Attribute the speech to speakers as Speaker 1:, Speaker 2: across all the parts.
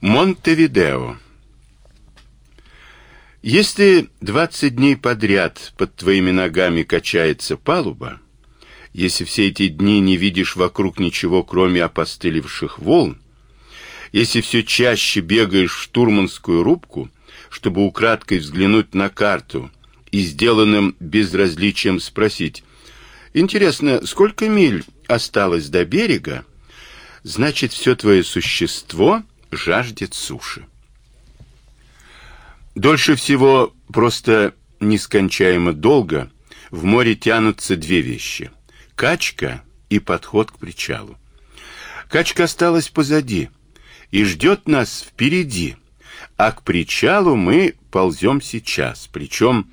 Speaker 1: Монтевидео. Если 20 дней подряд под твоими ногами качается палуба, если все эти дни не видишь вокруг ничего, кроме опостылевших волн, если все чаще бегаешь в штурманскую рубку, чтобы украдкой взглянуть на карту и сделанным безразличием спросить, «Интересно, сколько миль осталось до берега?» Значит, все твое существо жаждет суши. Дольше всего, просто нескончаемо долго, в море тянутся две вещи — качка и подход к причалу. Качка осталась позади и ждет нас впереди, а к причалу мы ползем сейчас, причем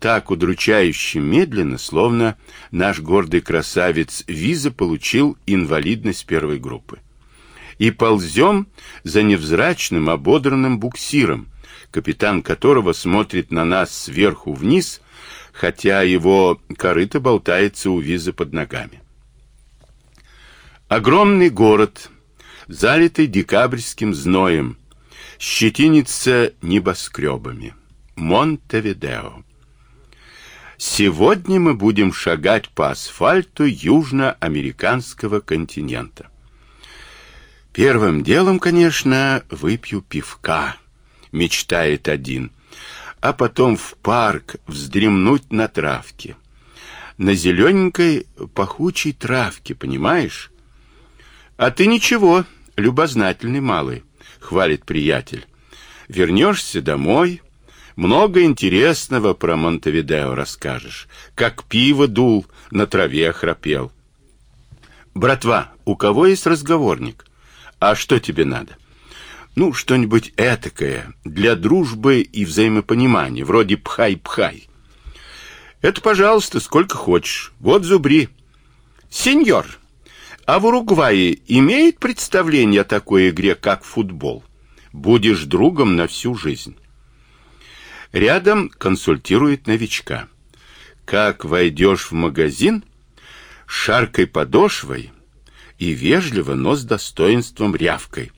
Speaker 1: так удручающе медленно, словно наш гордый красавец Виза получил инвалидность первой группы и ползем за невзрачным ободранным буксиром, капитан которого смотрит на нас сверху вниз, хотя его корыто болтается у визы под ногами. Огромный город, залитый декабрьским зноем, щетинится небоскребами. Монтевидео. Сегодня мы будем шагать по асфальту южноамериканского континента. Первым делом, конечно, выпью пивка, мечтает один, а потом в парк вздремнуть на травке. На зелененькой пахучей травке, понимаешь? А ты ничего, любознательный малый, хвалит приятель. Вернешься домой, много интересного про Монтевидео расскажешь, как пиво дул, на траве храпел. Братва, у кого есть разговорник? А что тебе надо? Ну, что-нибудь этакое, для дружбы и взаимопонимания, вроде пхай-пхай. Это, пожалуйста, сколько хочешь. Вот зубри. Сеньор, а в Уругвае имеет представление о такой игре, как футбол? Будешь другом на всю жизнь. Рядом консультирует новичка. Как войдешь в магазин, шаркой подошвой — и вежливо, но с достоинством рявкой.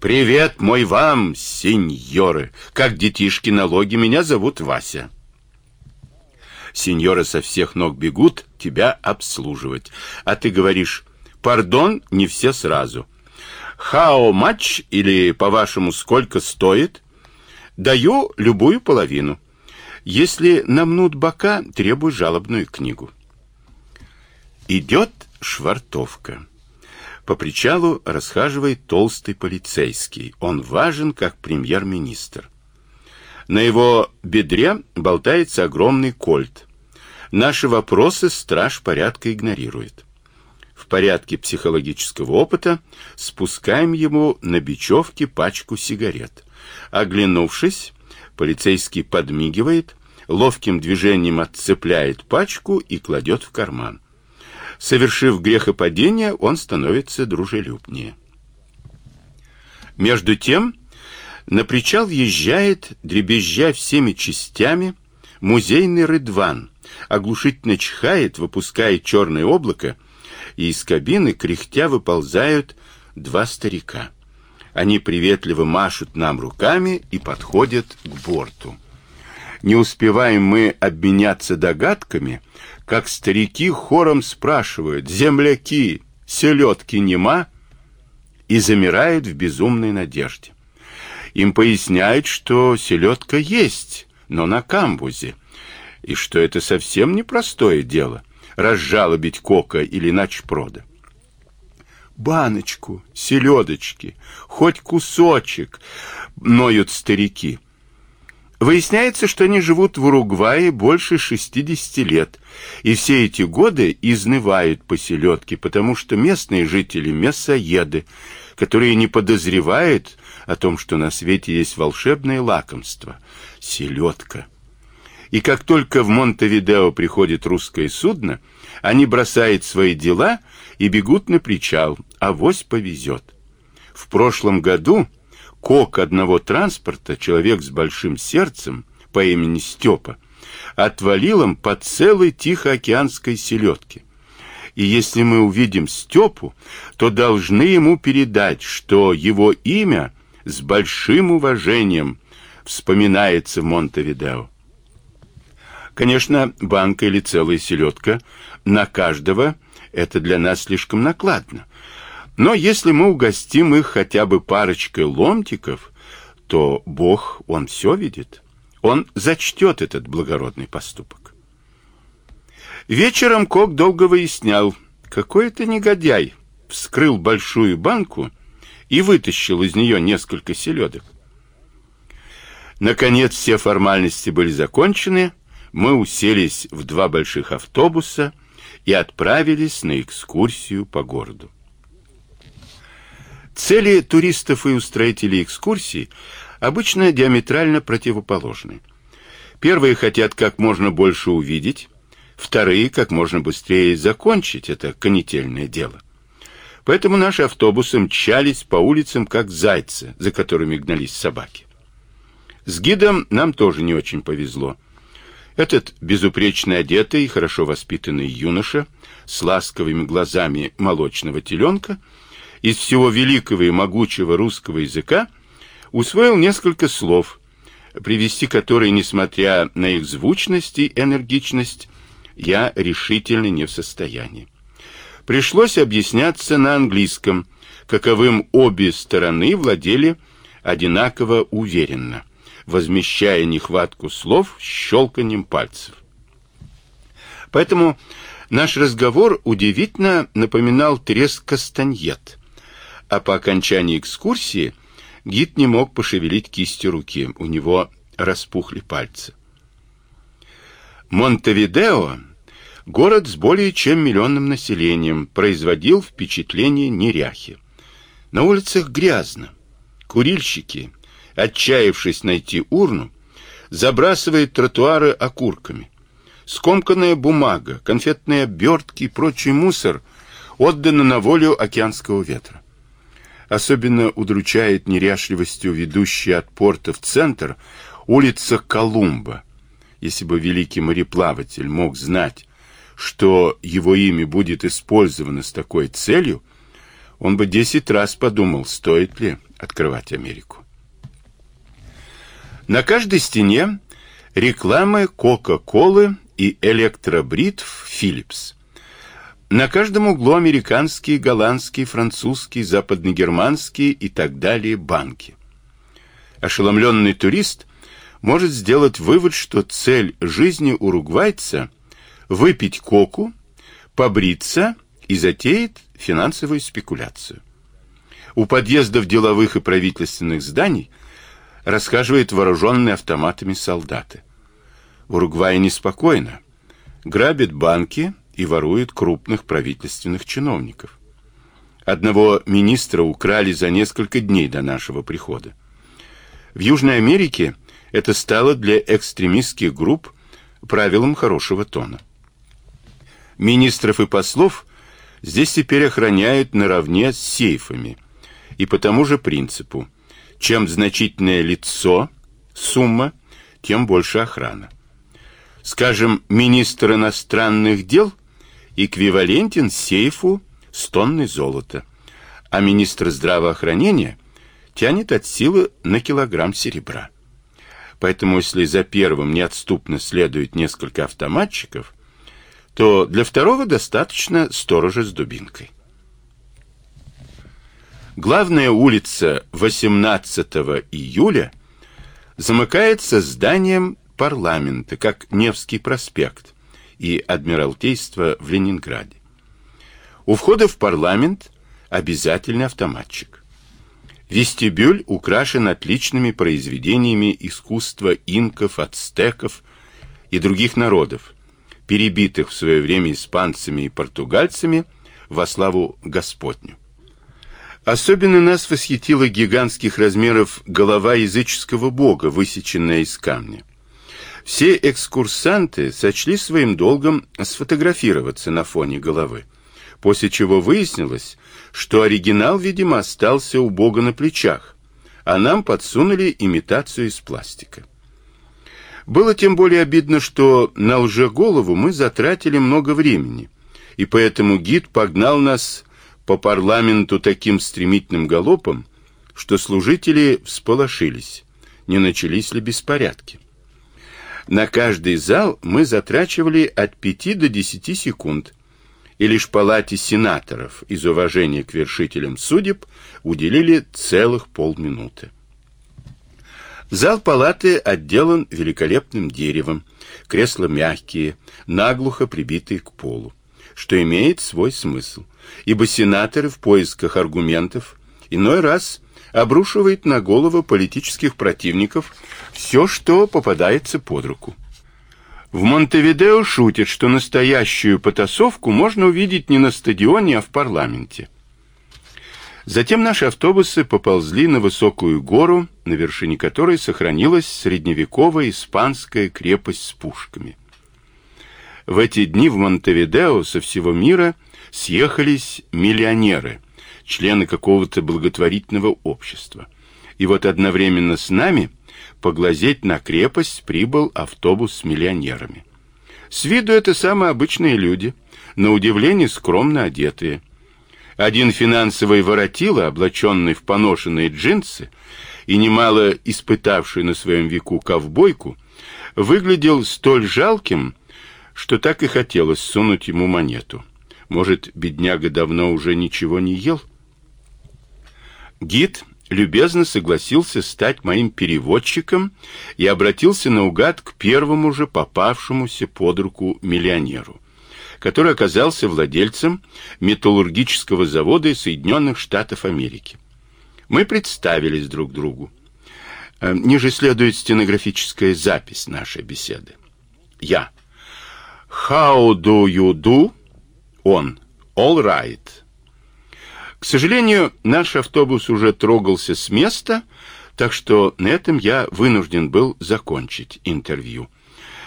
Speaker 1: «Привет мой вам, сеньоры! Как детишки налоги, меня зовут Вася». Сеньоры со всех ног бегут тебя обслуживать. А ты говоришь, пардон, не все сразу. Хао матч или, по-вашему, сколько стоит? Даю любую половину. Если намнут бока, требую жалобную книгу. Идет швартовка. По причалу расхаживает толстый полицейский. Он важен, как премьер-министр. На его бедре болтается огромный кольт. Наши вопросы страж порядка игнорирует. В порядке психологического опыта спускаем ему на бечевке пачку сигарет. Оглянувшись, полицейский подмигивает, ловким движением отцепляет пачку и кладет в карман. Совершив грехопадение, он становится дружелюбнее. Между тем, на причал езжает, дребезжа всеми частями, музейный рыдван, оглушительно чихает, выпуская черное облако, и из кабины кряхтя выползают два старика. Они приветливо машут нам руками и подходят к борту. Не успеваем мы обменяться догадками, как старики хором спрашивают «Земляки, селедки нема?» и замирают в безумной надежде. Им поясняют, что селедка есть, но на камбузе, и что это совсем непростое дело — разжалобить кока или начпрода. «Баночку, селедочки, хоть кусочек!» — ноют старики — Выясняется, что они живут в Уругвае больше 60 лет, и все эти годы изнывают по селедке, потому что местные жители мясоеды, которые не подозревают о том, что на свете есть волшебное лакомство — селедка. И как только в Монтевидео приходит русское судно, они бросают свои дела и бегут на причал, а вось повезет. В прошлом году кок одного транспорта, человек с большим сердцем по имени Степа, отвалил им по целой Тихоокеанской селедке. И если мы увидим Степу, то должны ему передать, что его имя с большим уважением вспоминается в Монтевидео. Конечно, банка или целая селедка на каждого это для нас слишком накладно. Но если мы угостим их хотя бы парочкой ломтиков, то Бог, Он все видит. Он зачтет этот благородный поступок. Вечером Кок долго выяснял, какой это негодяй вскрыл большую банку и вытащил из нее несколько селедок. Наконец все формальности были закончены, мы уселись в два больших автобуса и отправились на экскурсию по городу. Цели туристов и устроителей экскурсий обычно диаметрально противоположны. Первые хотят как можно больше увидеть, вторые как можно быстрее закончить это конетельное дело. Поэтому наши автобусы мчались по улицам как зайцы, за которыми гнались собаки. С гидом нам тоже не очень повезло. Этот безупречно одетый и хорошо воспитанный юноша с ласковыми глазами молочного теленка из всего великого и могучего русского языка усвоил несколько слов, привести которые, несмотря на их звучность и энергичность, я решительно не в состоянии. Пришлось объясняться на английском, каковым обе стороны владели одинаково уверенно возмещая нехватку слов щелканием пальцев. Поэтому наш разговор удивительно напоминал треск кастаньет, а по окончании экскурсии гид не мог пошевелить кистью руки, у него распухли пальцы. Монтевидео, город с более чем миллионным населением, производил впечатление неряхи. На улицах грязно. Курильщики, отчаявшись найти урну, забрасывает тротуары окурками. Скомканная бумага, конфетные обертки и прочий мусор отданы на волю океанского ветра. Особенно удручает неряшливостью ведущая от порта в центр улица Колумба. Если бы великий мореплаватель мог знать, что его имя будет использовано с такой целью, он бы десять раз подумал, стоит ли открывать Америку. На каждой стене рекламы Кока-Колы и электробритв Philips. На каждом углу американские, голландские, французские, западногерманские и так далее банки. Ошеломленный турист может сделать вывод, что цель жизни уругвайца – выпить коку, побриться и затеять финансовую спекуляцию. У подъездов деловых и правительственных зданий – расхаживают вооруженные автоматами солдаты. В Уругвае неспокойно. Грабят банки и воруют крупных правительственных чиновников. Одного министра украли за несколько дней до нашего прихода. В Южной Америке это стало для экстремистских групп правилом хорошего тона. Министров и послов здесь теперь охраняют наравне с сейфами и по тому же принципу – чем значительное лицо, сумма, тем больше охрана. Скажем, министр иностранных дел эквивалентен сейфу с тонной золота, а министр здравоохранения тянет от силы на килограмм серебра. Поэтому, если за первым неотступно следует несколько автоматчиков, то для второго достаточно сторожа с дубинкой. Главная улица 18 июля замыкается зданием парламента, как Невский проспект и Адмиралтейство в Ленинграде. У входа в парламент обязательный автоматчик. Вестибюль украшен отличными произведениями искусства инков, ацтеков и других народов, перебитых в свое время испанцами и португальцами во славу Господню. Особенно нас восхитила гигантских размеров голова языческого бога, высеченная из камня. Все экскурсанты сочли своим долгом сфотографироваться на фоне головы, после чего выяснилось, что оригинал, видимо, остался у бога на плечах, а нам подсунули имитацию из пластика. Было тем более обидно, что на лжеголову мы затратили много времени, и поэтому гид погнал нас по парламенту таким стремительным галопом, что служители всполошились, не начались ли беспорядки. На каждый зал мы затрачивали от 5 до 10 секунд, и лишь палате сенаторов из уважения к вершителям судеб уделили целых полминуты. Зал палаты отделан великолепным деревом, кресла мягкие, наглухо прибитые к полу, что имеет свой смысл, ибо сенаторы в поисках аргументов иной раз обрушивают на голову политических противников все, что попадается под руку. В Монтевидео шутят, что настоящую потасовку можно увидеть не на стадионе, а в парламенте. Затем наши автобусы поползли на высокую гору, на вершине которой сохранилась средневековая испанская крепость с пушками. В эти дни в Монтевидео со всего мира съехались миллионеры, члены какого-то благотворительного общества. И вот одновременно с нами поглазеть на крепость прибыл автобус с миллионерами. С виду это самые обычные люди, на удивление скромно одетые. Один финансовый воротило, облаченный в поношенные джинсы и немало испытавший на своем веку ковбойку, выглядел столь жалким, что так и хотелось сунуть ему монету. Может, бедняга давно уже ничего не ел? Гид любезно согласился стать моим переводчиком и обратился наугад к первому же попавшемуся под руку миллионеру который оказался владельцем металлургического завода Соединенных Штатов Америки. Мы представились друг другу. Э, ниже следует стенографическая запись нашей беседы. Я. How do you do? Он. All right. К сожалению, наш автобус уже трогался с места, так что на этом я вынужден был закончить интервью.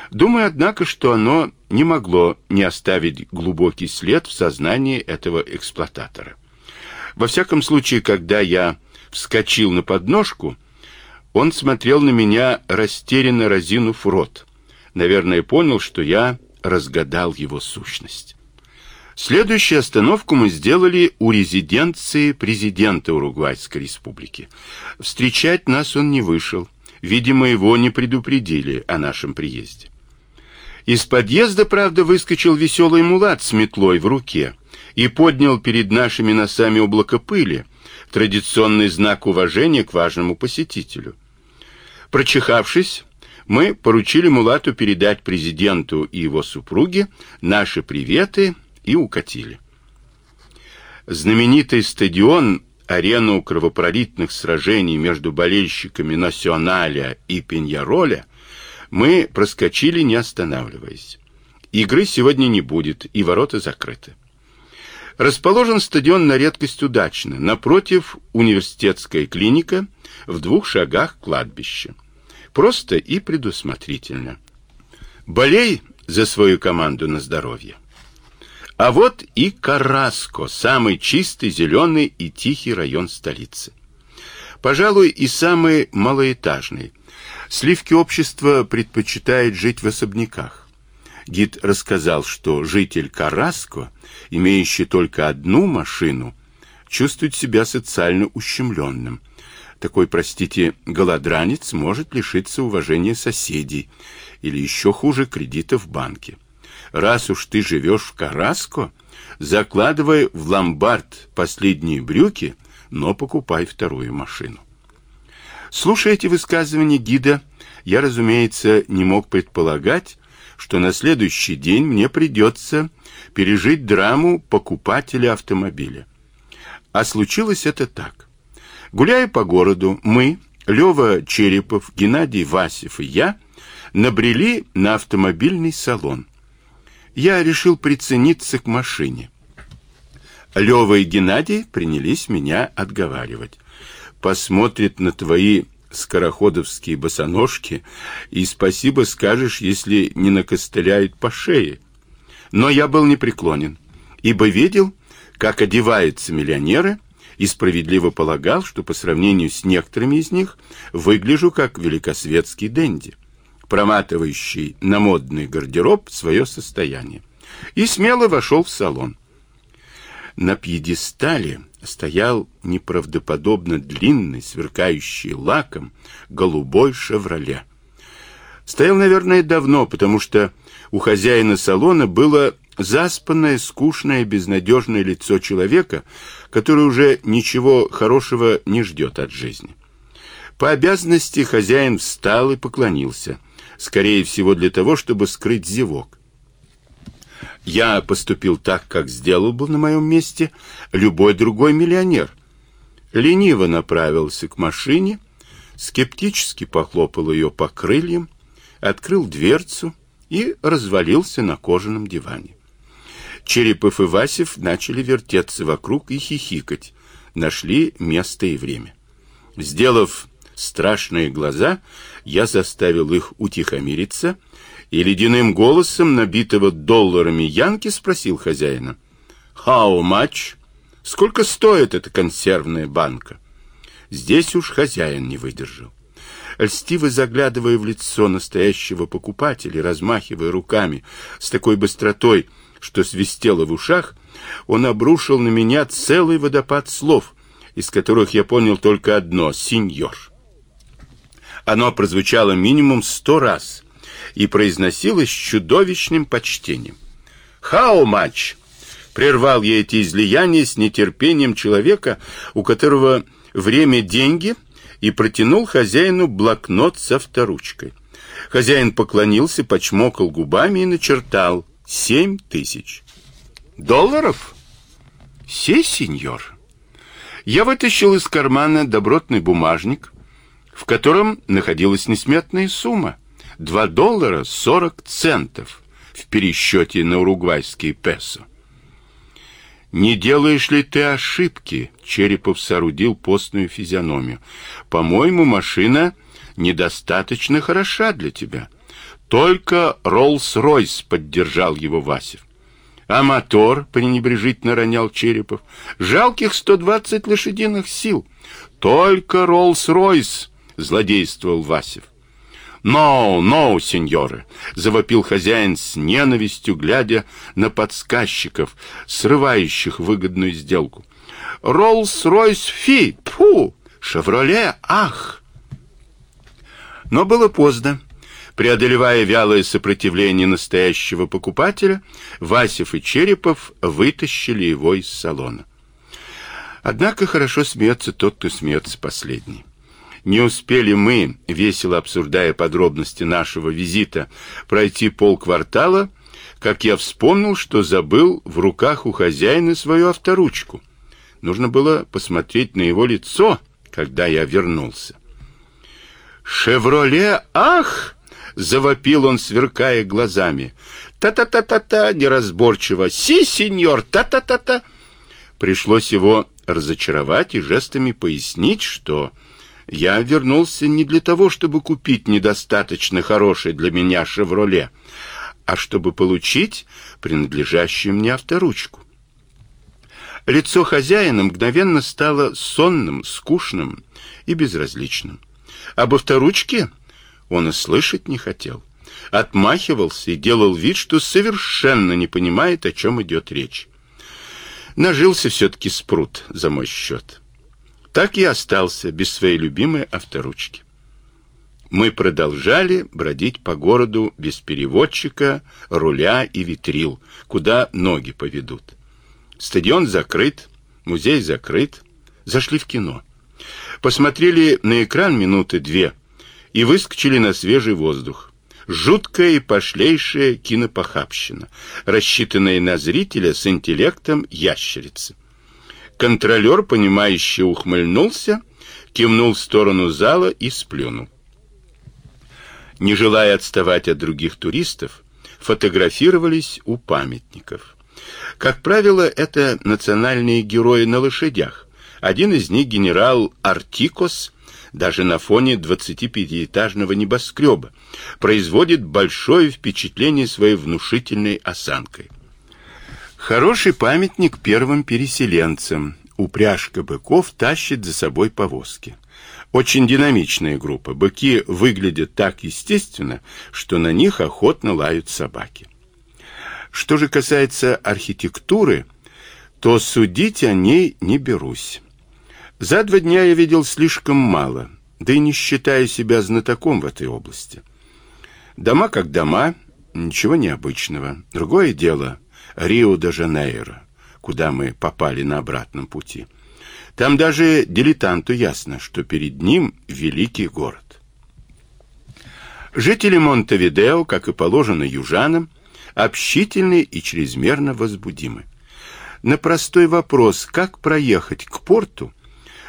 Speaker 1: Думаю, однако, что оно не могло не оставить глубокий след в сознании этого эксплуататора. Во всяком случае, когда я вскочил на подножку, он смотрел на меня растерянно разинув рот. Наверное, понял, что я разгадал его сущность. Следующую остановку мы сделали у резиденции президента Уругвайской республики. Встречать нас он не вышел. Видимо, его не предупредили о нашем приезде. Из подъезда, правда, выскочил веселый мулат с метлой в руке и поднял перед нашими носами облако пыли, традиционный знак уважения к важному посетителю. Прочихавшись, мы поручили мулату передать президенту и его супруге наши приветы и укатили. Знаменитый стадион, арену кровопролитных сражений между болельщиками Националя и Пеньяроля мы проскочили, не останавливаясь. Игры сегодня не будет, и ворота закрыты. Расположен стадион на редкость удачно, напротив университетская клиника, в двух шагах кладбище. Просто и предусмотрительно. Болей за свою команду на здоровье. А вот и Караско, самый чистый, зеленый и тихий район столицы. Пожалуй, и самый малоэтажный – Сливки общества предпочитает жить в особняках. Гид рассказал, что житель Караско, имеющий только одну машину, чувствует себя социально ущемленным. Такой, простите, голодранец может лишиться уважения соседей или еще хуже кредита в банке. Раз уж ты живешь в Караско, закладывай в ломбард последние брюки, но покупай вторую машину. Слушая эти высказывания гида, я, разумеется, не мог предполагать, что на следующий день мне придется пережить драму покупателя автомобиля. А случилось это так. Гуляя по городу, мы, Лева Черепов, Геннадий Васев и я, набрели на автомобильный салон. Я решил прицениться к машине. Лева и Геннадий принялись меня отговаривать посмотрит на твои скороходовские босоножки и спасибо скажешь, если не накостыляет по шее. Но я был непреклонен, ибо видел, как одеваются миллионеры, и справедливо полагал, что по сравнению с некоторыми из них выгляжу как великосветский денди, проматывающий на модный гардероб свое состояние. И смело вошел в салон. На пьедестале стоял неправдоподобно длинный, сверкающий лаком, голубой «Шевроле». Стоял, наверное, давно, потому что у хозяина салона было заспанное, скучное, безнадежное лицо человека, который уже ничего хорошего не ждет от жизни. По обязанности хозяин встал и поклонился, скорее всего для того, чтобы скрыть зевок. Я поступил так, как сделал бы на моем месте любой другой миллионер. Лениво направился к машине, скептически похлопал ее по крыльям, открыл дверцу и развалился на кожаном диване. Черепов и Васев начали вертеться вокруг и хихикать, нашли место и время. Сделав страшные глаза, я заставил их утихомириться и ледяным голосом, набитого долларами Янки, спросил хозяина. «How much? Сколько стоит эта консервная банка?» Здесь уж хозяин не выдержал. Льстиво заглядывая в лицо настоящего покупателя, размахивая руками с такой быстротой, что свистело в ушах, он обрушил на меня целый водопад слов, из которых я понял только одно — «сеньор». Оно прозвучало минимум сто раз и произносилось с чудовищным почтением. «How much?» Прервал я эти излияния с нетерпением человека, у которого время — деньги, и протянул хозяину блокнот с авторучкой. Хозяин поклонился, почмокал губами и начертал семь тысяч. «Долларов?» «Се, сеньор». Я вытащил из кармана добротный бумажник, в котором находилась несметная сумма — два доллара сорок центов в пересчете на уругвайские песо. «Не делаешь ли ты ошибки?» — Черепов соорудил постную физиономию. «По-моему, машина недостаточно хороша для тебя». Только Роллс-Ройс поддержал его Васев. А мотор, пренебрежительно ронял Черепов, жалких 120 лошадиных сил. Только Роллс-Ройс злодействовал Васев. «No, no, сеньоры!» — завопил хозяин с ненавистью, глядя на подсказчиков, срывающих выгодную сделку. «Роллс-Ройс фи! Пфу! Шевроле! Ах!» Но было поздно. Преодолевая вялое сопротивление настоящего покупателя, Васев и Черепов вытащили его из салона. Однако хорошо смеется тот, кто смеется последний. Не успели мы, весело обсуждая подробности нашего визита, пройти полквартала, как я вспомнил, что забыл в руках у хозяина свою авторучку. Нужно было посмотреть на его лицо, когда я вернулся. «Шевроле, ах!» — завопил он, сверкая глазами. «Та-та-та-та-та!» — неразборчиво. «Си, сеньор! Та-та-та-та!» Пришлось его разочаровать и жестами пояснить, что я вернулся не для того, чтобы купить недостаточно хороший для меня «Шевроле», а чтобы получить принадлежащую мне авторучку. Лицо хозяина мгновенно стало сонным, скучным и безразличным. Об авторучке он и слышать не хотел. Отмахивался и делал вид, что совершенно не понимает, о чем идет речь. Нажился все-таки спрут за мой счет. Так и остался без своей любимой авторучки. Мы продолжали бродить по городу без переводчика, руля и витрил, куда ноги поведут. Стадион закрыт, музей закрыт. Зашли в кино. Посмотрели на экран минуты две и выскочили на свежий воздух. Жуткая и пошлейшая кинопохабщина, рассчитанная на зрителя с интеллектом ящерицы. Контролер, понимающе ухмыльнулся, кивнул в сторону зала и сплюнул. Не желая отставать от других туристов, фотографировались у памятников. Как правило, это национальные герои на лошадях. Один из них генерал Артикос, даже на фоне 25-этажного небоскреба, производит большое впечатление своей внушительной осанкой. Хороший памятник первым переселенцам. Упряжка быков тащит за собой повозки. Очень динамичная группа. Быки выглядят так естественно, что на них охотно лают собаки. Что же касается архитектуры, то судить о ней не берусь. За два дня я видел слишком мало, да и не считаю себя знатоком в этой области. Дома как дома, ничего необычного. Другое дело Рио-де-Жанейро, куда мы попали на обратном пути. Там даже дилетанту ясно, что перед ним великий город. Жители Монтевидео, как и положено южанам, общительны и чрезмерно возбудимы. На простой вопрос, как проехать к порту,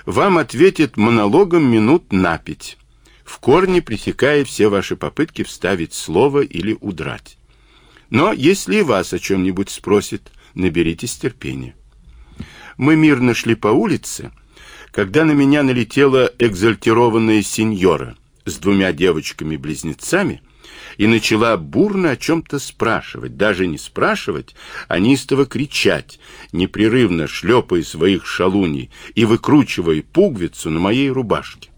Speaker 1: вам ответит монологом минут на пять, в корне пресекая все ваши попытки вставить слово или удрать. Но если вас о чем-нибудь спросит, наберитесь терпения. Мы мирно шли по улице, когда на меня налетела экзальтированная сеньора с двумя девочками-близнецами и начала бурно о чем-то спрашивать, даже не спрашивать, а неистово кричать, непрерывно шлепая своих шалуней и выкручивая пуговицу на моей рубашке.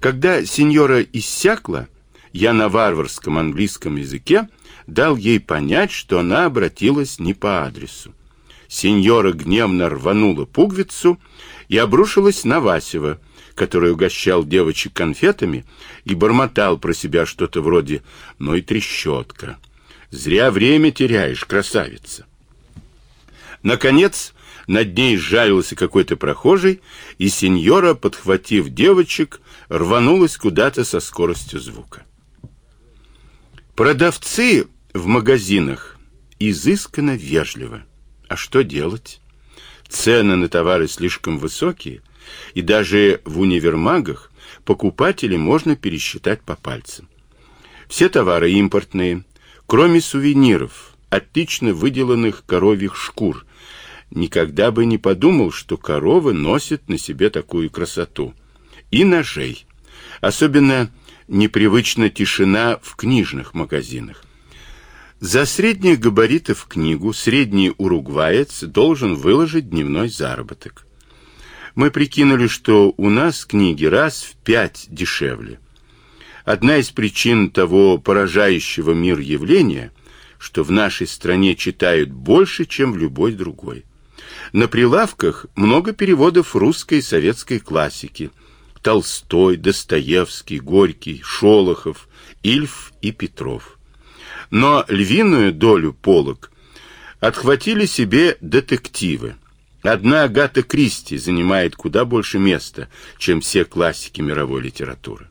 Speaker 1: Когда сеньора иссякла, я на варварском английском языке дал ей понять, что она обратилась не по адресу. Сеньора гневно рванула пуговицу и обрушилась на Васева, который угощал девочек конфетами и бормотал про себя что-то вроде «ну и трещотка». «Зря время теряешь, красавица». Наконец, над ней сжалился какой-то прохожий, и сеньора, подхватив девочек, рванулась куда-то со скоростью звука. Продавцы в магазинах изысканно вежливы. А что делать? Цены на товары слишком высокие, и даже в универмагах покупателей можно пересчитать по пальцам. Все товары импортные, кроме сувениров, отлично выделанных коровьих шкур. Никогда бы не подумал, что коровы носят на себе такую красоту. И ножей. Особенно непривычна тишина в книжных магазинах. За средних габаритов книгу средний уругваец должен выложить дневной заработок. Мы прикинули, что у нас книги раз в пять дешевле. Одна из причин того поражающего мир явления, что в нашей стране читают больше, чем в любой другой. На прилавках много переводов русской и советской классики. Толстой, Достоевский, Горький, Шолохов, Ильф и Петров но львиную долю полок отхватили себе детективы. Одна Агата Кристи занимает куда больше места, чем все классики мировой литературы.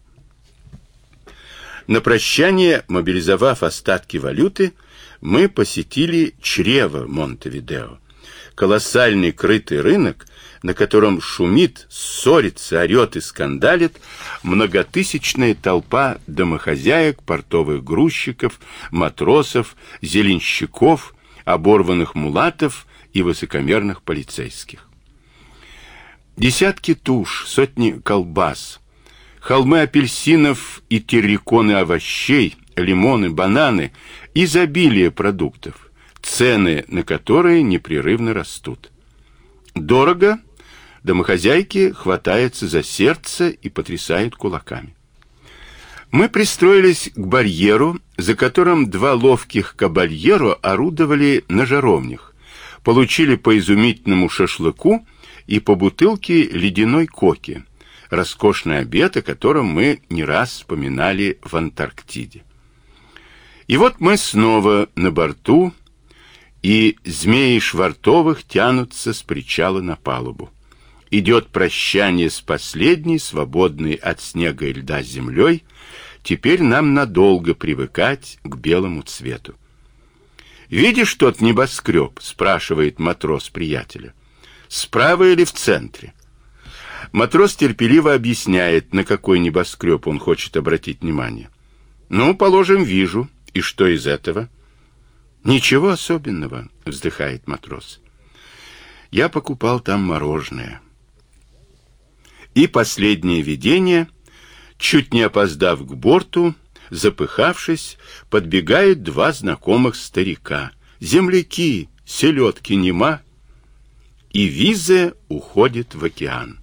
Speaker 1: На прощание, мобилизовав остатки валюты, мы посетили чрево Монтевидео. Колоссальный крытый рынок, на котором шумит, ссорится, орет и скандалит многотысячная толпа домохозяек, портовых грузчиков, матросов, зеленщиков, оборванных мулатов и высокомерных полицейских. Десятки туш, сотни колбас, холмы апельсинов и терриконы овощей, лимоны, бананы, изобилие продуктов, цены на которые непрерывно растут. Дорого Домохозяйки хватаются за сердце и потрясают кулаками. Мы пристроились к барьеру, за которым два ловких кабальеро орудовали на жаровнях, получили по изумительному шашлыку и по бутылке ледяной коки, роскошный обед, о котором мы не раз вспоминали в Антарктиде. И вот мы снова на борту, и змеи швартовых тянутся с причала на палубу идет прощание с последней, свободной от снега и льда землей, теперь нам надолго привыкать к белому цвету. «Видишь тот небоскреб?» — спрашивает матрос приятеля. «Справа или в центре?» Матрос терпеливо объясняет, на какой небоскреб он хочет обратить внимание. «Ну, положим, вижу. И что из этого?» «Ничего особенного», — вздыхает матрос. «Я покупал там мороженое. И последнее видение, чуть не опоздав к борту, запыхавшись, подбегают два знакомых старика. Земляки, селедки нема. И виза уходит в океан.